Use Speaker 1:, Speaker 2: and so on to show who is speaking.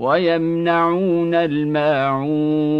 Speaker 1: ويمنعون الماعون